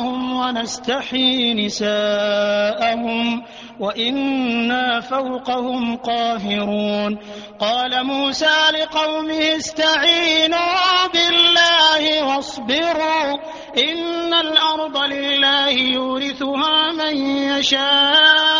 أبناءهم ونستحيي نساءهم وإنا فوقهم قاهرون. قال موسى لقومه استعينوا بالله واصبروا إن الأرض لله يورثها من يشاء.